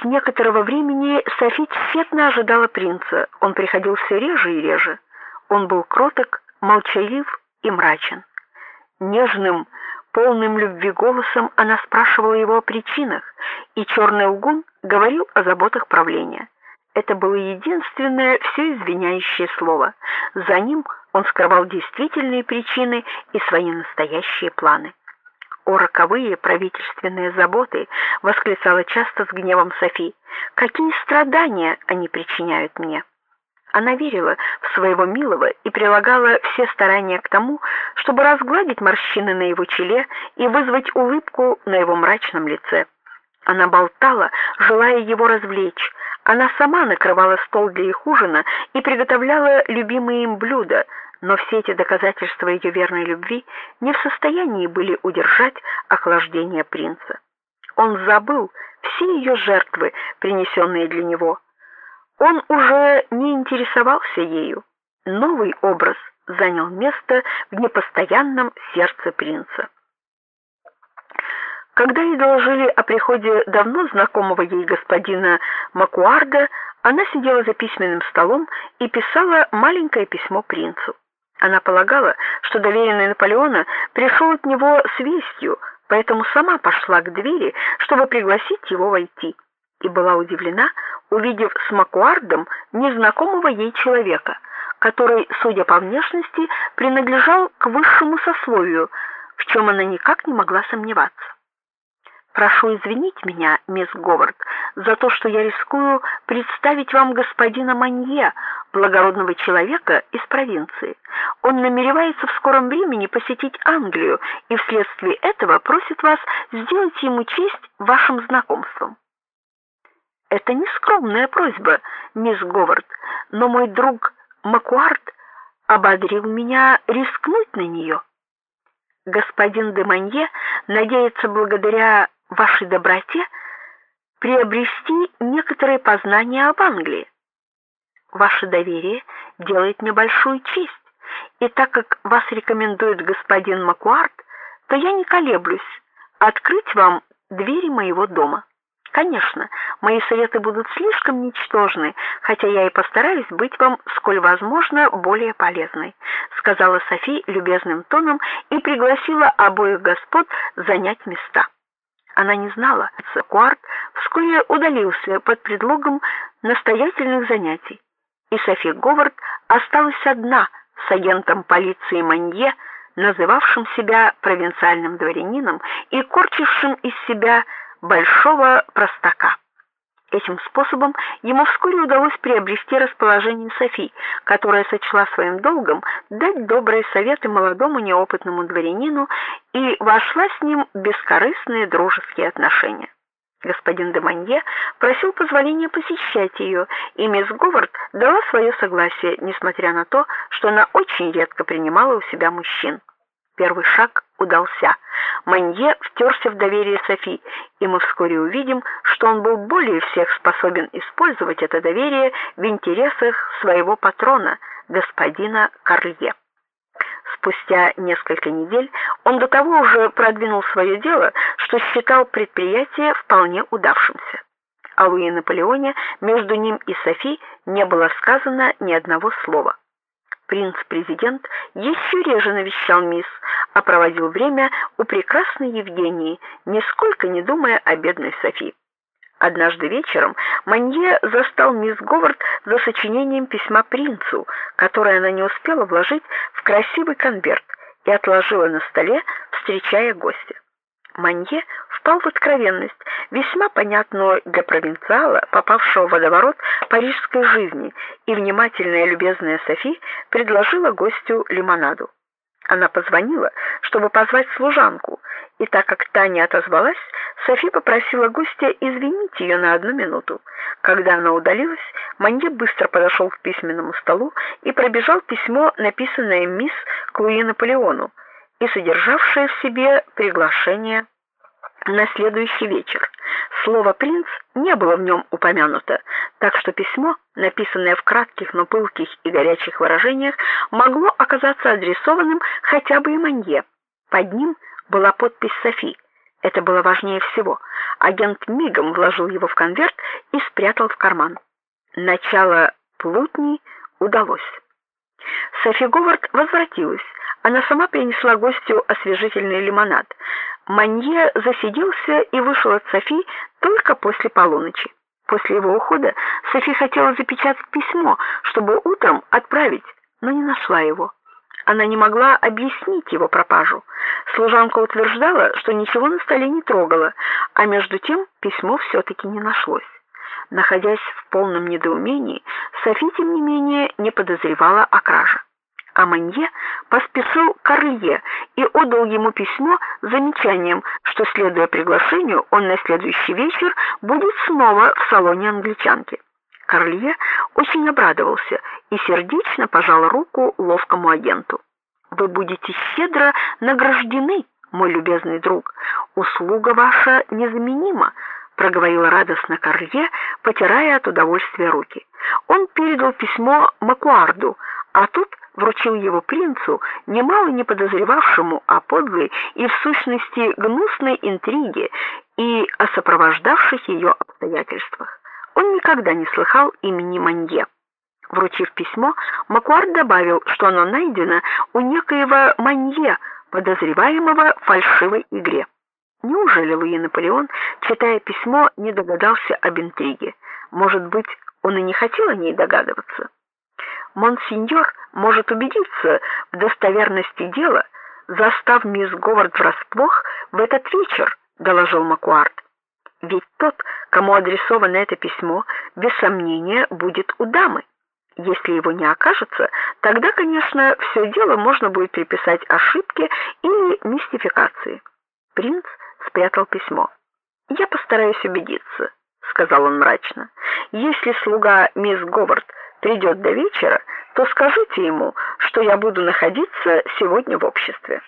С некоторого времени Софи тщетно ожидала принца. Он приходил все реже и реже. Он был кроток, молчалив и мрачен. Нежным, полным любви голосом она спрашивала его о причинах, и черный лгун говорил о заботах правления. Это было единственное все извиняющее слово. За ним он скрывал действительные причины и свои настоящие планы. О роковые правительственные заботы, восклицала часто с гневом Софи. Какие страдания они причиняют мне? Она верила в своего милого и прилагала все старания к тому, чтобы разгладить морщины на его челе и вызвать улыбку на его мрачном лице. Она болтала, желая его развлечь. Она сама накрывала стол для их ужина и приготовляла любимые им блюда, но все эти доказательства ее верной любви не в состоянии были удержать охлаждение принца. Он забыл все ее жертвы, принесенные для него. Он уже не интересовался ею. Новый образ занял место в непостоянном сердце принца. Когда ей доложили о приходе давно знакомого ей господина Макуарда, она сидела за письменным столом и писала маленькое письмо принцу. Она полагала, что доверенный Наполеона пришел от него с вестью, поэтому сама пошла к двери, чтобы пригласить его войти, и была удивлена, увидев с Макуардом незнакомого ей человека, который, судя по внешности, принадлежал к высшему сословию, в чем она никак не могла сомневаться. Прошу извинить меня, мисс Говард, за то, что я рискую представить вам господина Манье, благородного человека из провинции. Он намеревается в скором времени посетить Англию и вследствие этого просит вас сделать ему честь вашим знакомством. Это не скромная просьба, мисс Говард, но мой друг Макуарт ободрил меня рискнуть на нее. Господин де Манье надеется благодаря вашей доброте приобрести некоторые познания об Англии. Ваше доверие делает мне большую честь, и так как вас рекомендует господин Макуарт, то я не колеблюсь открыть вам двери моего дома. Конечно, мои советы будут слишком ничтожны, хотя я и постараюсь быть вам сколь возможно более полезной, сказала Софи любезным тоном и пригласила обоих господ занять места. Она не знала, что Куарт вскоре удалился под предлогом настоятельных занятий, и Софи Говард осталась одна с агентом полиции Манье, называвшим себя провинциальным дворянином и корчившим из себя большого простака. Этим способом ему вскоре удалось приобрести расположение Софи, которая сочла своим долгом дать добрые советы молодому неопытному дворянину и вошла с ним в бескорыстные дружеские отношения. Господин де Манье просил позволения посещать ее, и мисс Говард дала свое согласие, несмотря на то, что она очень редко принимала у себя мужчин. Первый шаг удался. Манье втерся в доверие Софи, и мы вскоре увидим, что он был более всех способен использовать это доверие в интересах своего патрона, господина Карлье. Спустя несколько недель он до того уже продвинул свое дело, что считал предприятие вполне удавшимся. О Луи Наполеоне между ним и Софи не было сказано ни одного слова. Принц-президент еще реже навещал мисс, а проводил время у прекрасной Евгении, нисколько не думая о бедной Софи. Однажды вечером Манье застал мисс Говард за сочинением письма принцу, которое она не успела вложить в красивый конверт и отложила на столе, встречая гостя. Манье впал в откровенность, весьма понятную для провинциала, попавшего в водоворот парижской жизни, и внимательная любезная Софи предложила гостю лимонаду. Она позвонила, чтобы позвать служанку, и так как та не отозвалась, Софи попросила гостя извинить ее на одну минуту. Когда она удалилась, Манье быстро подошел к письменному столу и пробежал письмо, написанное мисс Клуи Наполеону и содержавшее в себе приглашение на следующий вечер. Слово принц не было в нем упомянуто, так что письмо, написанное в кратких, но пылких и горячих выражениях, могло оказаться адресованным хотя бы и Манье. Под ним была подпись Софи. Это было важнее всего. Агент мигом вложил его в конверт и спрятал в карман. Начало плутни удалось. Софи Говард возвратилась. Она сама принесла гостю освежительный лимонад. Манье засиделся и вышел от Софи только после полуночи. После его ухода Софи хотела запечатать письмо, чтобы утром отправить, но не нашла его. Она не могла объяснить его пропажу. Служанка утверждала, что ничего на столе не трогала, а между тем письмо все таки не нашлось. Находясь в полном недоумении, Софи тем не менее не подозревала о краже. А Манье поспешил к Орлье и отдал ему письмо с замечанием, что следуя приглашению, он на следующий вечер будет снова в салоне англичанки. Карлье очень обрадовался и сердечно пожал руку ловкому агенту. Вы будете щедро награждены, мой любезный друг. Услуга ваша незаменима, проговорил радостно Карлье, потирая от удовольствия руки. Он передал письмо Макуарду, а тут вручил его принцу, немало не подозревавшему о подлой и в сущности гнусной интриге и о сопровождавших ее обстоятельствах. Он никогда не слыхал имени Манье. Вручив письмо, Макуар добавил, что оно найдено у некоего Манье, подозреваемого в фальшивой игре. Неужели Луи Наполеон, читая письмо, не догадался об интриге? Может быть, он и не хотел о ней догадываться? Монсеньор может убедиться в достоверности дела, застав мисс Говард врасплох в этот вечер, доложил Макуарт. Ведь тот, кому адресовано это письмо, без сомнения будет у дамы. Если его не окажется, тогда, конечно, все дело можно будет приписать ошибке или мистификации. Принц спрятал письмо. Я постараюсь убедиться, сказал он мрачно. Если слуга мисс Говард придет до вечера, то скажите ему, что я буду находиться сегодня в обществе.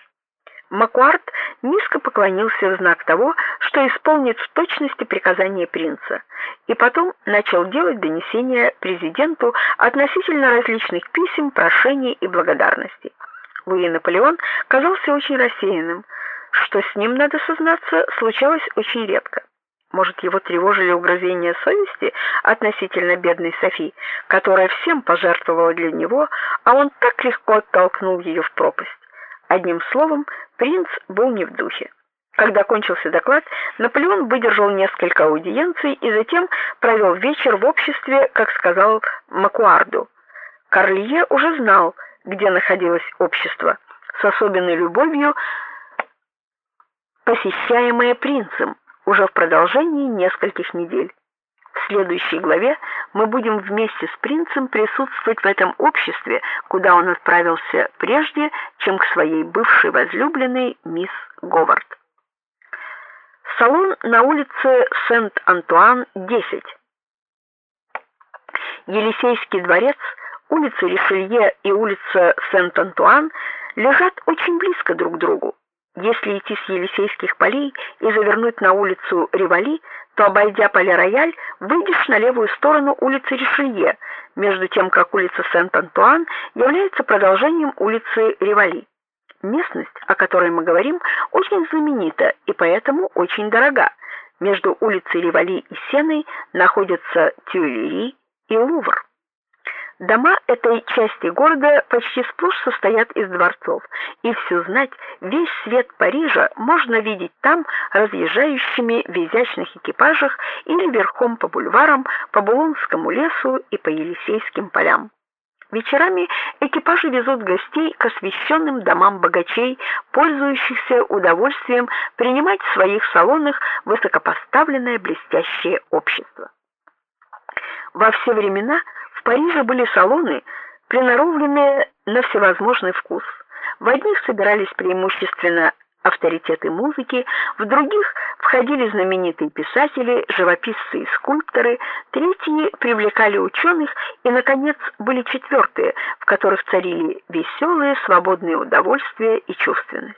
Макуарт низко поклонился в знак того, что исполнит в точности приказание принца, и потом начал делать донесения президенту относительно различных писем, прошений и благодарностей. Луи Наполеон казался очень рассеянным, что с ним, надо сознаться, случалось очень редко. Может, его тревожили угрызения совести относительно бедной Софи, которая всем пожертвовала для него, а он так легко оттолкнул ее в пропасть. Одним словом, принц был не в духе. Когда кончился доклад, Наполеон выдержал несколько аудиенций и затем провел вечер в обществе, как сказал Макуарду. Карлье уже знал, где находилось общество, с особенной любовью посещаемое принцем уже в продолжении нескольких недель. В следующей главе мы будем вместе с принцем присутствовать в этом обществе, куда он отправился прежде, чем к своей бывшей возлюбленной мисс Говард. Салон на улице Сент-Антуан, 10. Елисейский дворец, улица Ришелье и улица Сент-Антуан лежат очень близко друг к другу. Если идти с Елисейских полей и завернуть на улицу Ривали, то обойдя Пале-Рояль, выйдешь на левую сторону улицы Ришелье, между тем как улица Сент-Антуан является продолжением улицы Ривали. Местность, о которой мы говорим, очень знаменита и поэтому очень дорога. Между улицей Ривали и Сеной находятся Тюильри и Лувр. Дома этой части города почти сплошь состоят из дворцов, и всю знать, весь свет Парижа можно видеть там разъезжающими в изящных экипажах или верхом по бульварам, по Булонскому лесу и по Елисейским полям. Вечерами экипажи везут гостей к освещенным домам богачей, пользующихся удовольствием принимать в своих салонах высокопоставленное блестящее общество. Во все времена в Париже были салоны, приноровленные на всевозможный вкус. В одних собирались преимущественно авторитеты музыки, в других входили знаменитые писатели, живописцы и скульпторы, третьи привлекали ученых, и наконец были четвертые, в которых царили веселые, свободные удовольствия и чувственность.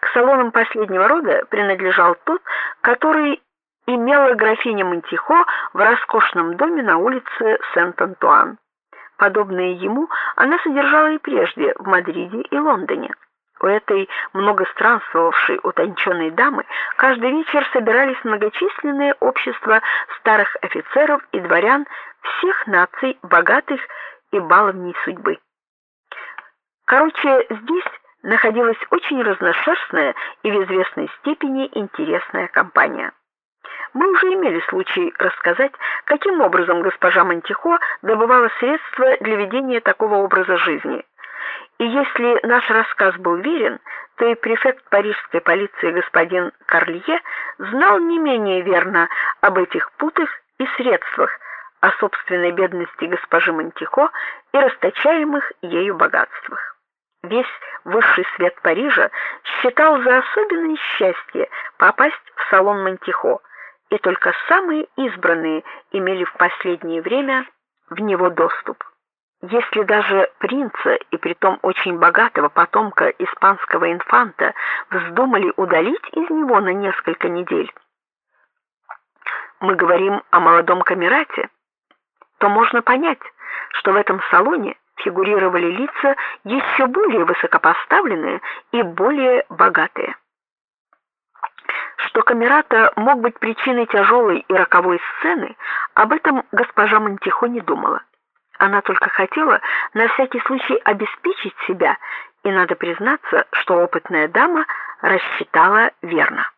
К салонам последнего рода принадлежал тот, который имела графиня Монтихо в роскошном доме на улице Сент-Антуан. Подобные ему она содержала и прежде в Мадриде и Лондоне. У этой многостранствовавшей утонченной дамы каждый вечер собирались многочисленные общества старых офицеров и дворян всех наций, богатых и баловней судьбы. Короче, здесь находилась очень разношерстная и в известной степени интересная компания. Мы уже имели случай рассказать, каким образом госпожа Монтихо добывала средства для ведения такого образа жизни. И если наш рассказ был верен, то и префект парижской полиции господин Карлье знал не менее верно об этих путах и средствах, о собственной бедности госпожи Монтихо и расточаемых ею богатствах. Весь высший свет Парижа считал за особенное счастье попасть в салон Монтихо, и только самые избранные имели в последнее время в него доступ. Если даже принца и притом очень богатого потомка испанского инфанта вздумали удалить из него на несколько недель, мы говорим о молодом камерате, то можно понять, что в этом салоне фигурировали лица еще более высокопоставленные и более богатые. Что камерата мог быть причиной тяжелой и роковой сцены, об этом госпожа Монтихо не думала. Она только хотела на всякий случай обеспечить себя, и надо признаться, что опытная дама рассчитала верно.